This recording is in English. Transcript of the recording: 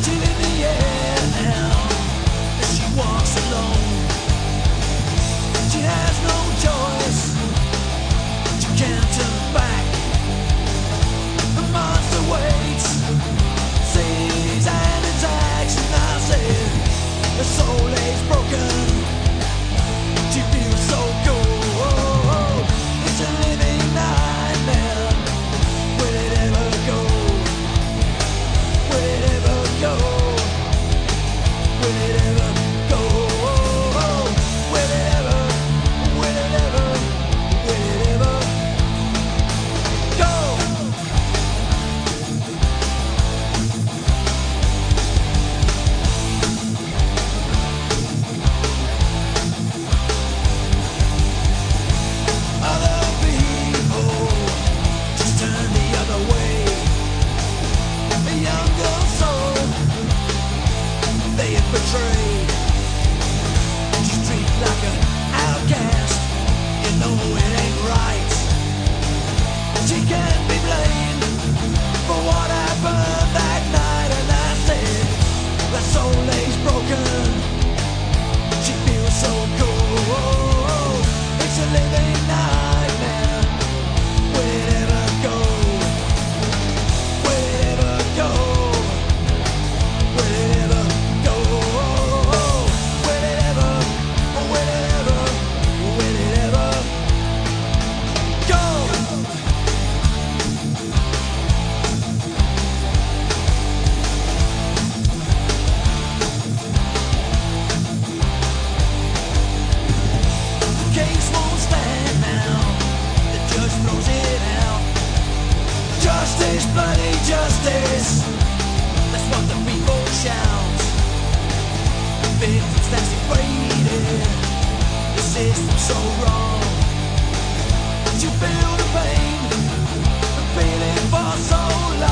to shout. The victims that she The system so wrong. But you feel the pain? The feeling for so long